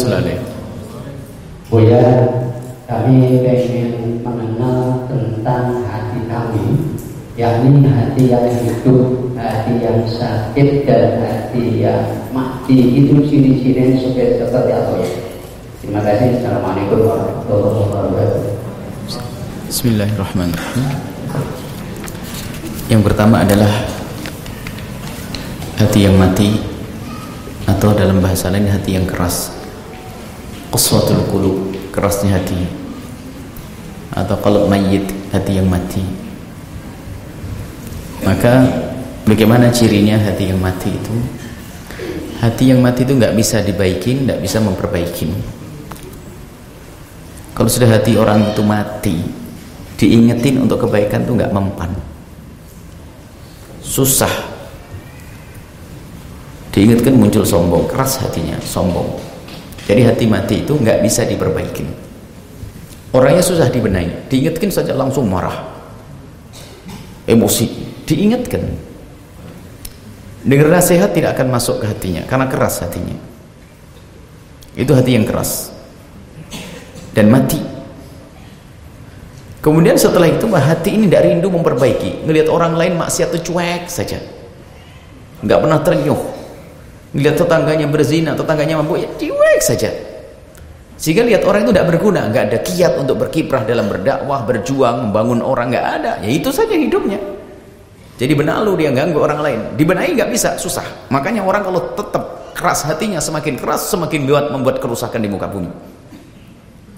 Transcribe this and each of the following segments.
Selalu. Buya, kami ingin mengenal tentang hati kami, yakni hati yang hidup, hati yang sakit, dan hati yang mati. Itu ciri-ciri supaya seperti apa ya? Terima kasih. Assalamualaikum warahmatullahi wabarakatuh. Bismillahirrahmanirrahim. Yang pertama adalah hati yang mati atau dalam bahasa lain hati yang keras qaswatul qulub kerasnya hati. Atau kalau mayit hati yang mati. Maka bagaimana cirinya hati yang mati itu? Hati yang mati itu nggak bisa dibaikin nggak bisa memperbaiki. Kalau sudah hati orang itu mati diingetin untuk kebaikan itu nggak mempan. Susah. Diingatkan muncul sombong keras hatinya sombong jadi hati mati itu nggak bisa diperbaiki. Orangnya susah dibenahi. Diingatkan saja langsung marah. Emosi. Diingatkan. Dengar nasihat tidak akan masuk ke hatinya karena keras hatinya. Itu hati yang keras. Dan mati. Kemudian setelah itu hati ini tidak rindu memperbaiki. Ngelihat orang lain maksiat itu cuek saja. Nggak pernah ternyuh Lihat tetangganya berzina, tetangganya mampu, ya cuek saja. Sehingga lihat orang itu tidak berguna, nggak ada kiat untuk berkiprah dalam berdakwah, berjuang, membangun orang nggak ada. Ya itu saja hidupnya. Jadi benalu dia ganggu orang lain. Dibenahi nggak bisa, susah. Makanya orang kalau tetap keras hatinya semakin keras, semakin kuat membuat kerusakan di muka bumi.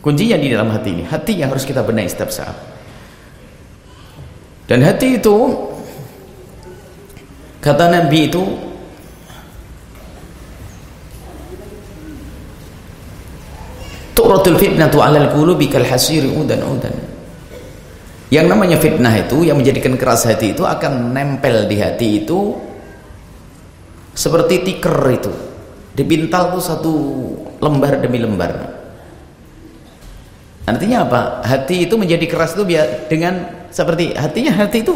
Kuncinya di dalam hati ini. Hati yang harus kita benahi setiap saat. Dan hati itu kata Nabi itu Tu'ratul fitnatu 'alal qulubi kal hasiri udan udan. Yang namanya fitnah itu yang menjadikan keras hati itu akan nempel di hati itu seperti tiker itu. Dipintal tuh satu lembar demi lembar. Artinya apa? Hati itu menjadi keras itu biar dengan seperti hatinya hati itu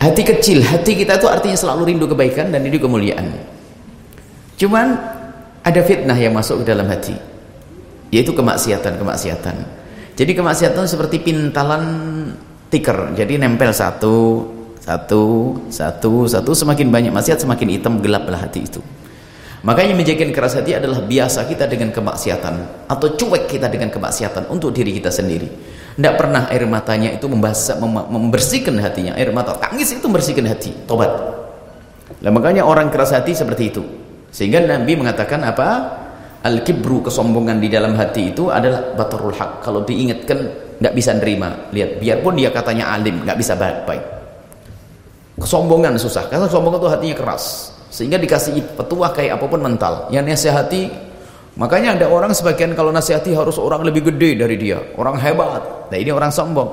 hati kecil, hati kita itu artinya selalu rindu kebaikan dan rindu kemuliaan. Cuman ada fitnah yang masuk ke dalam hati yaitu kemaksiatan-kemaksiatan jadi kemaksiatan seperti pintalan tikar. Jadi nempel satu satu satu satu. Semakin banyak maksiat semakin hitam gelaplah hati itu. Makanya menjaga keras hati adalah biasa kita dengan kemaksiatan atau cuek kita dengan kemaksiatan untuk diri kita sendiri. Tidak pernah air matanya itu membasah, membersihkan hatinya. Air mata tangis itu membersihkan hati. Tobat. Nah, makanya orang keras hati seperti itu sehingga Nabi mengatakan apa? Al-kibru kesombongan di dalam hati itu adalah batarul haq. Kalau diingatkan nggak bisa nerima. Lihat, biarpun dia katanya alim, nggak bisa baik. Kesombongan susah. Karena kesombongan itu hatinya keras. Sehingga dikasih petuah kayak apa pun mental. Yang nasihati Makanya ada orang sebagian kalau nasihati harus orang lebih gede dari dia, orang hebat. Nah ini orang sombong.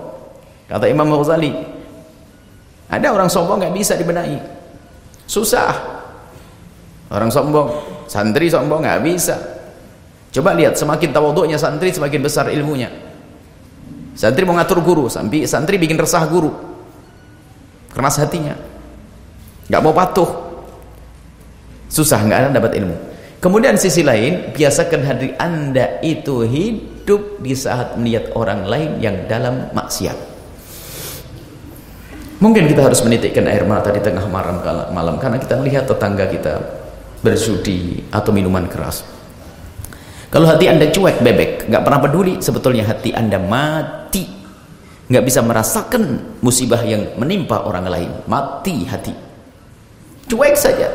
Kata Imam Ghazali, ada orang sombong nggak bisa dibenahi, susah. Orang sombong, santri sombong nggak bisa. Coba lihat, semakin tawaduknya santri semakin besar ilmunya. Santri mau ngatur guru, sampai santri bikin resah guru. Keras hatinya. nggak mau patuh. Susah nggak ada dapat ilmu. Kemudian sisi lain, biasakan hati Anda itu hidup di saat melihat orang lain yang dalam maksiat. Mungkin kita harus menitikkan air mata di tengah malam, malam karena kita melihat tetangga kita bersudi atau minuman keras. Kalau hati anda cuek bebek nggak pernah peduli sebetulnya hati anda mati. Nggak bisa merasakan musibah yang menimpa orang lain. Mati hati. Cuek saja.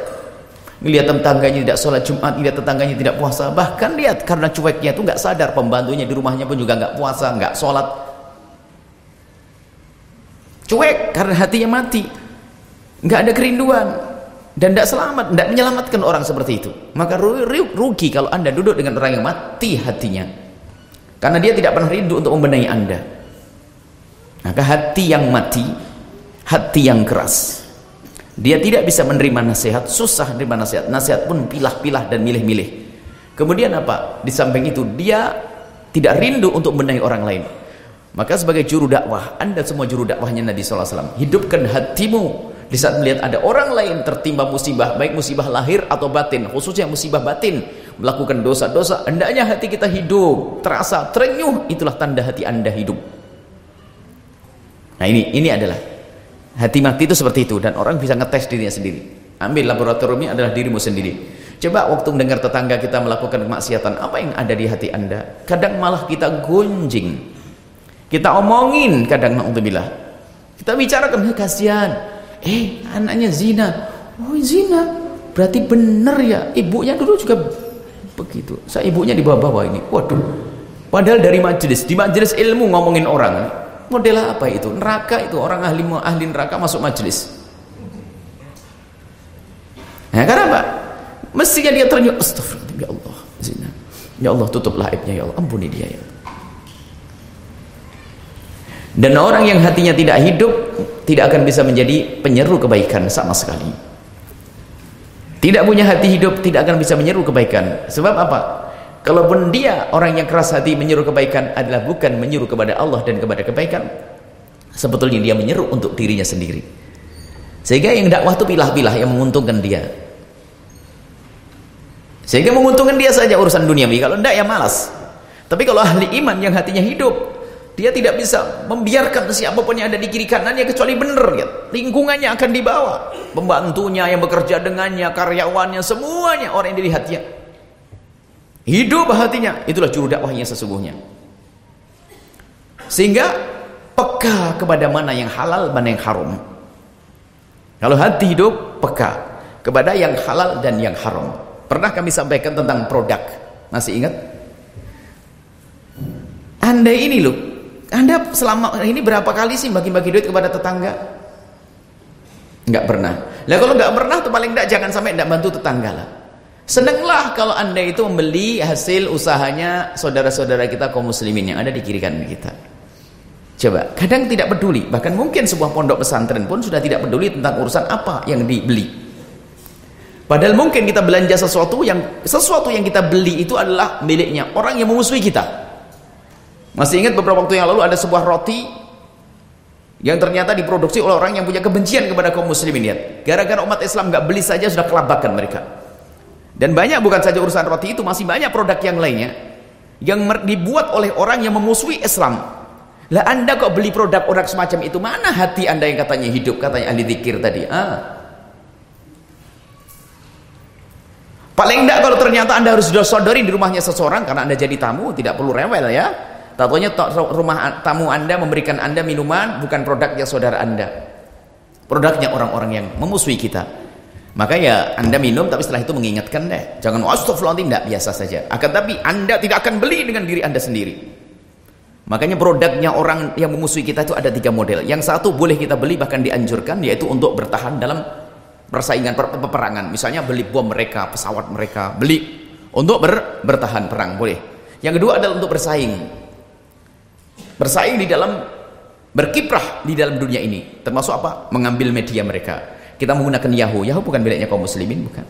Lihat tetangganya tidak sholat Jumat, lihat tetangganya tidak puasa bahkan lihat karena cueknya itu nggak sadar pembantunya di rumahnya pun juga nggak puasa, nggak sholat. Cuek karena hatinya mati. Nggak ada kerinduan dan tidak selamat, tidak menyelamatkan orang seperti itu. Maka rugi kalau anda duduk dengan orang yang mati hatinya. Karena dia tidak pernah rindu untuk membenahi anda. Maka hati yang mati, hati yang keras. Dia tidak bisa menerima nasihat, susah menerima nasihat. Nasihat pun pilah-pilah dan milih-milih. Kemudian apa? Di samping itu dia tidak rindu untuk membenahi orang lain. Maka sebagai juru dakwah, anda semua juru dakwahnya Nabi SAW. Hidupkan hatimu di saat melihat ada orang lain tertimpa musibah, baik musibah lahir atau batin, khususnya musibah batin, melakukan dosa-dosa hendaknya hati kita hidup. Terasa terenyuh itulah tanda hati anda hidup. Nah ini ini adalah hati mati itu seperti itu dan orang bisa ngetes dirinya sendiri. Ambil laboratoriumnya adalah dirimu sendiri. Coba waktu mendengar tetangga kita melakukan kemaksiatan apa yang ada di hati anda? Kadang malah kita gunjing. Kita omongin kadang na'udzubillah. Kita bicarakan kasihan eh anaknya zina. Oh zina? Berarti benar ya? Ibunya dulu juga begitu. Saya ibunya di bawah-bawah ini. Waduh. Padahal dari majelis di majelis ilmu ngomongin orang model apa itu? Neraka itu orang ahli ahli neraka masuk majelis. Nah karena apa? Mestinya dia ternyata astagfirullah ya Allah zina. Ya Allah tutuplah aibnya ya Allah. Ampuni dia ya dan orang yang hatinya tidak hidup tidak akan bisa menjadi penyeru kebaikan sama sekali. Tidak punya hati hidup tidak akan bisa menyeru kebaikan. Sebab apa? Kalaupun dia orang yang keras hati menyeru kebaikan adalah bukan menyeru kepada Allah dan kepada kebaikan. Sebetulnya dia menyeru untuk dirinya sendiri. Sehingga yang dakwah itu pilah-pilah yang menguntungkan dia. Sehingga menguntungkan dia saja urusan duniawi. Kalau tidak ya malas. Tapi kalau ahli iman yang hatinya hidup dia tidak bisa membiarkan siapa pun yang ada di kiri kanannya kecuali benar ya. Lingkungannya akan dibawa. Pembantunya yang bekerja dengannya, karyawannya, semuanya orang yang dilihatnya. Hidup hatinya, itulah juru dakwahnya sesungguhnya. Sehingga peka kepada mana yang halal, mana yang haram. Kalau hati hidup, peka kepada yang halal dan yang haram. Pernah kami sampaikan tentang produk. Masih ingat? Anda ini loh, anda selama ini berapa kali sih bagi-bagi duit kepada tetangga? Enggak pernah. Lah kalau enggak pernah tuh paling enggak jangan sampai enggak bantu tetangga lah. Senanglah kalau Anda itu membeli hasil usahanya saudara-saudara kita kaum muslimin yang ada di kiri kanan kita. Coba, kadang tidak peduli, bahkan mungkin sebuah pondok pesantren pun sudah tidak peduli tentang urusan apa yang dibeli. Padahal mungkin kita belanja sesuatu yang sesuatu yang kita beli itu adalah miliknya orang yang memusuhi kita. Masih ingat beberapa waktu yang lalu ada sebuah roti yang ternyata diproduksi oleh orang yang punya kebencian kepada kaum muslimin lihat. Gara-gara umat Islam nggak beli saja sudah kelabakan mereka. Dan banyak bukan saja urusan roti itu masih banyak produk yang lainnya yang dibuat oleh orang yang memusuhi Islam. Lah Anda kok beli produk orang semacam itu? Mana hati Anda yang katanya hidup, katanya ahli zikir tadi? Ah. Paling enggak kalau ternyata Anda harus sodori di rumahnya seseorang karena Anda jadi tamu, tidak perlu rewel ya. Tatonya rumah tamu Anda memberikan Anda minuman bukan produknya saudara Anda. Produknya orang-orang yang memusuhi kita. Maka ya Anda minum tapi setelah itu mengingatkan deh. Jangan astagfirullahaladzim tidak biasa saja. Akan tapi Anda tidak akan beli dengan diri Anda sendiri. Makanya produknya orang yang memusuhi kita itu ada tiga model. Yang satu boleh kita beli bahkan dianjurkan yaitu untuk bertahan dalam persaingan per peperangan. Misalnya beli bom mereka, pesawat mereka, beli untuk ber bertahan perang boleh. Yang kedua adalah untuk bersaing bersaing di dalam berkiprah di dalam dunia ini. Termasuk apa? Mengambil media mereka. Kita menggunakan Yahoo. Yahoo bukan miliknya kaum muslimin bukan.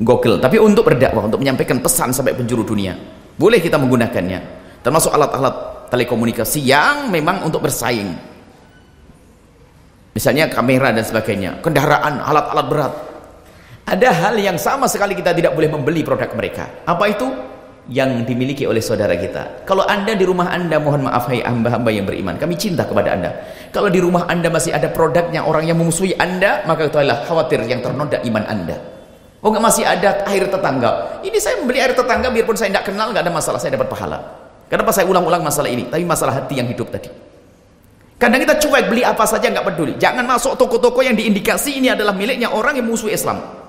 Google. Tapi untuk berdakwah untuk menyampaikan pesan sampai penjuru dunia. Boleh kita menggunakannya. Termasuk alat-alat telekomunikasi yang memang untuk bersaing. Misalnya kamera dan sebagainya. Kendaraan alat-alat berat. Ada hal yang sama sekali kita tidak boleh membeli produk mereka. Apa itu yang dimiliki oleh saudara kita. Kalau anda di rumah anda, mohon maaf hai hamba-hamba yang beriman, kami cinta kepada anda. Kalau di rumah anda masih ada produknya orang yang memusuhi anda, maka itu adalah khawatir yang ternoda iman anda. Oh nggak masih ada air tetangga. Ini saya membeli air tetangga biarpun saya tidak kenal, nggak ada masalah, saya dapat pahala. Kenapa saya ulang-ulang masalah ini? Tapi masalah hati yang hidup tadi. Kadang kita cuek beli apa saja nggak peduli. Jangan masuk toko-toko yang diindikasi ini adalah miliknya orang yang musuh Islam.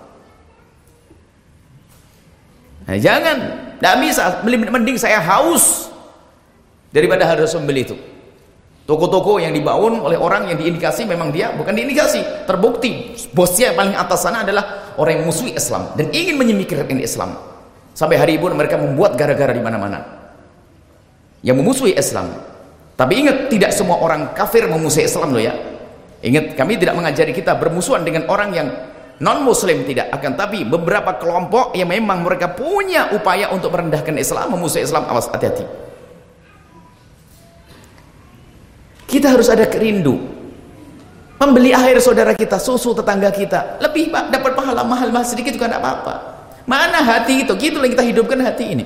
Nah, jangan tidak bisa, mending saya haus daripada harus membeli itu. Toko-toko yang dibangun oleh orang yang diindikasi memang dia bukan diindikasi, terbukti bosnya yang paling atas sana adalah orang yang musuhi Islam dan ingin menyemikirkan Islam. Sampai hari ibu mereka membuat gara-gara di mana-mana. Yang memusuhi Islam. Tapi ingat tidak semua orang kafir memusuhi Islam loh ya. Ingat kami tidak mengajari kita bermusuhan dengan orang yang non muslim tidak akan tapi beberapa kelompok yang memang mereka punya upaya untuk merendahkan Islam memusuhi Islam awas hati-hati kita harus ada kerindu membeli air saudara kita susu tetangga kita lebih pak dapat pahala mahal mahal sedikit juga tidak apa-apa Mana hati itu? Gitu yang kita hidupkan hati ini.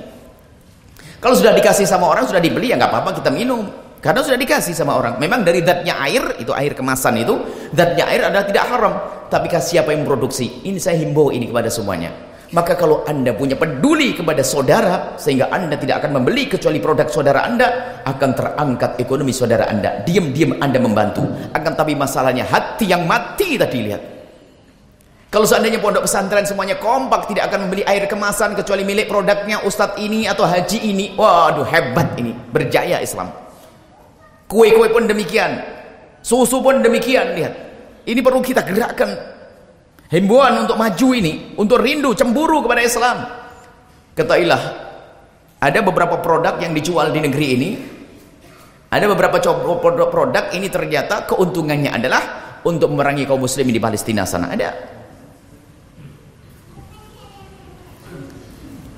Kalau sudah dikasih sama orang, sudah dibeli ya nggak apa-apa kita minum. Karena sudah dikasih sama orang. Memang dari zatnya air, itu air kemasan itu, zatnya air adalah tidak haram. Tapi siapa yang memproduksi? Ini saya himbau ini kepada semuanya. Maka kalau anda punya peduli kepada saudara, sehingga anda tidak akan membeli kecuali produk saudara anda, akan terangkat ekonomi saudara anda. Diam-diam anda membantu. Akan tapi masalahnya hati yang mati tadi lihat. Kalau seandainya pondok pesantren semuanya kompak tidak akan membeli air kemasan kecuali milik produknya ustadz ini atau haji ini. Waduh hebat ini, berjaya Islam. Kue-kue pun demikian. Susu pun demikian, lihat. Ini perlu kita gerakkan. Himbauan untuk maju ini, untuk rindu, cemburu kepada Islam. Ketahuilah, ada beberapa produk yang dijual di negeri ini. Ada beberapa produk-produk ini ternyata keuntungannya adalah untuk memerangi kaum muslim di Palestina sana. Ada.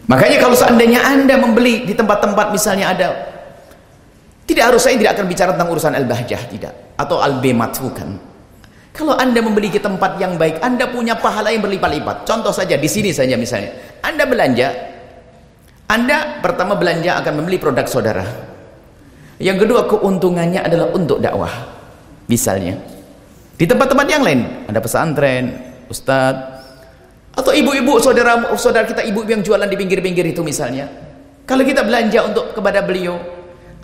Makanya kalau seandainya Anda membeli di tempat-tempat misalnya ada tidak harus saya tidak akan bicara tentang urusan al-bahjah tidak atau al-bimat bukan. Kalau Anda membeli ke tempat yang baik, Anda punya pahala yang berlipat-lipat. Contoh saja di sini saja misalnya. Anda belanja Anda pertama belanja akan membeli produk saudara. Yang kedua keuntungannya adalah untuk dakwah. Misalnya di tempat-tempat yang lain, ada pesantren, ustadz atau ibu-ibu saudara saudara kita ibu yang jualan di pinggir-pinggir itu misalnya. Kalau kita belanja untuk kepada beliau,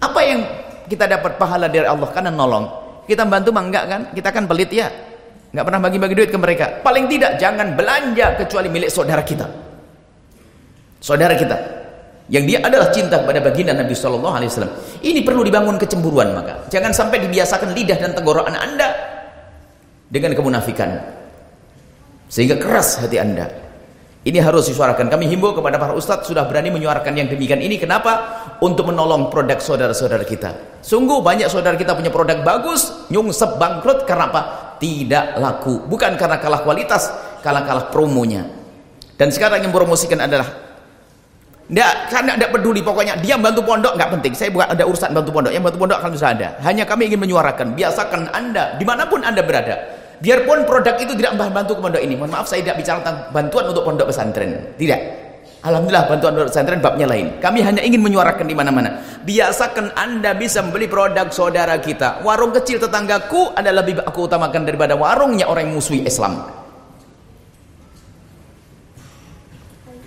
apa yang kita dapat pahala dari Allah karena nolong? Kita bantu mah enggak kan? Kita kan pelit ya. Enggak pernah bagi-bagi duit ke mereka. Paling tidak jangan belanja kecuali milik saudara kita. Saudara kita yang dia adalah cinta kepada baginda Nabi Shallallahu Alaihi Wasallam. Ini perlu dibangun kecemburuan maka jangan sampai dibiasakan lidah dan tenggorokan anda dengan kemunafikan sehingga keras hati anda. Ini harus disuarakan. Kami himbau kepada para ustadz sudah berani menyuarakan yang demikian ini. Kenapa? Untuk menolong produk saudara-saudara kita. Sungguh banyak saudara kita punya produk bagus, nyungsep bangkrut karena apa? Tidak laku. Bukan karena kalah kualitas, kalah-kalah promonya. Dan sekarang yang promosikan adalah Nggak, karena tidak peduli pokoknya dia bantu pondok nggak penting. Saya bukan ada urusan bantu pondok. Yang bantu pondok akan bisa ada. Hanya kami ingin menyuarakan, biasakan anda di mana pun anda berada Biarpun produk itu tidak membantu ke pondok ini. Mohon maaf saya tidak bicara tentang bantuan untuk pondok pesantren. Tidak. Alhamdulillah bantuan pondok pesantren babnya lain. Kami hanya ingin menyuarakan di mana-mana. Biasakan Anda bisa membeli produk saudara kita. Warung kecil tetanggaku adalah lebih aku utamakan daripada warungnya orang yang musuhi Islam.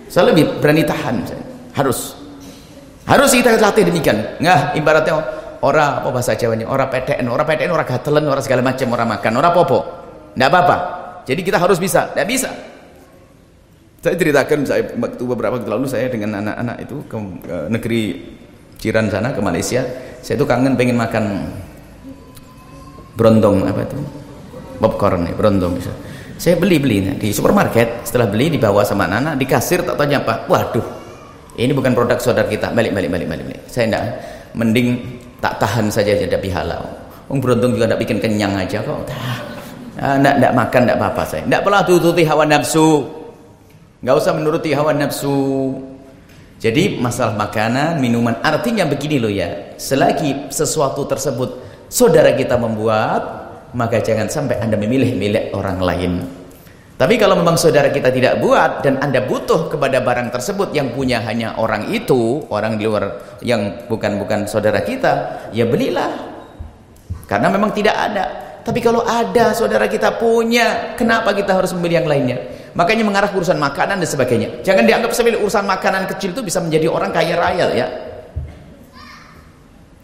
Saya lebih berani tahan. Harus. Harus kita latih demikian. Nah, ibaratnya orang apa bahasa Jawanya? Orang PTN, orang PTN, orang gatelen, orang segala macam, orang makan, orang popo. Tidak apa-apa. Jadi kita harus bisa. Tidak bisa. Saya ceritakan saya waktu beberapa waktu lalu saya dengan anak-anak itu ke, negeri Ciran sana ke Malaysia. Saya itu kangen pengen makan brondong apa itu? Popcorn ya, brondong bisa. Saya beli-beli nah, di supermarket, setelah beli dibawa sama anak-anak, di kasir tak tanya apa. Waduh. Ini bukan produk saudara kita. Balik balik balik balik. balik. Saya tidak mending tak tahan saja jadi halau. Wong beruntung juga tidak bikin kenyang aja kok. Tidak tidak makan tidak apa-apa saya. Tidak pernah tututi hawa nafsu. Nggak usah menuruti hawa nafsu. Jadi masalah makanan, minuman artinya begini loh ya. Selagi sesuatu tersebut saudara kita membuat, maka jangan sampai Anda memilih milik orang lain. Tapi kalau memang saudara kita tidak buat dan Anda butuh kepada barang tersebut yang punya hanya orang itu, orang di luar yang bukan bukan saudara kita, ya belilah. Karena memang tidak ada. Tapi kalau ada saudara kita punya, kenapa kita harus membeli yang lainnya? Makanya mengarah urusan makanan dan sebagainya. Jangan dianggap sebagai urusan makanan kecil itu bisa menjadi orang kaya raya ya.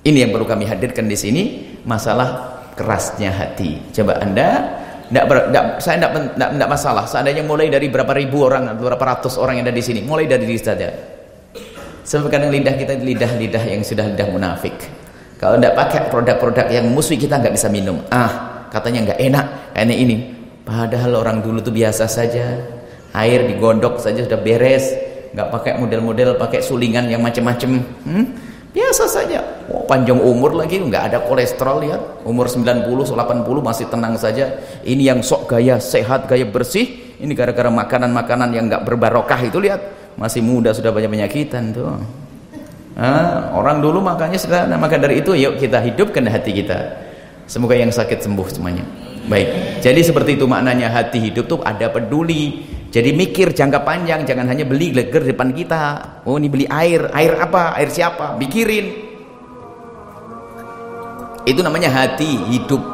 Ini yang perlu kami hadirkan di sini, masalah kerasnya hati. Coba Anda Nggak saya tidak masalah. Seandainya mulai dari berapa ribu orang, berapa ratus orang yang ada di sini, mulai dari diri saja. Sebab kadang lidah kita lidah-lidah yang sudah lidah munafik. Kalau tidak pakai produk-produk yang musuh kita nggak bisa minum. Ah, katanya nggak enak kayaknya ini. Padahal orang dulu tuh biasa saja. Air digodok saja sudah beres. Nggak pakai model-model pakai sulingan yang macam-macam hmm? biasa saja. Oh, panjang umur lagi nggak ada kolesterol lihat. Umur 90 80 masih tenang saja. Ini yang sok gaya sehat gaya bersih. Ini gara-gara makanan-makanan yang nggak berbarokah itu lihat. Masih muda sudah banyak penyakitan tuh. Ah, orang dulu makanya sudah maka dari itu yuk kita hidupkan hati kita Semoga yang sakit sembuh semuanya. Baik. Jadi seperti itu maknanya hati hidup tuh ada peduli. Jadi mikir jangka panjang jangan hanya beli geger depan kita. Oh ini beli air. Air apa? Air siapa? Mikirin. Itu namanya hati hidup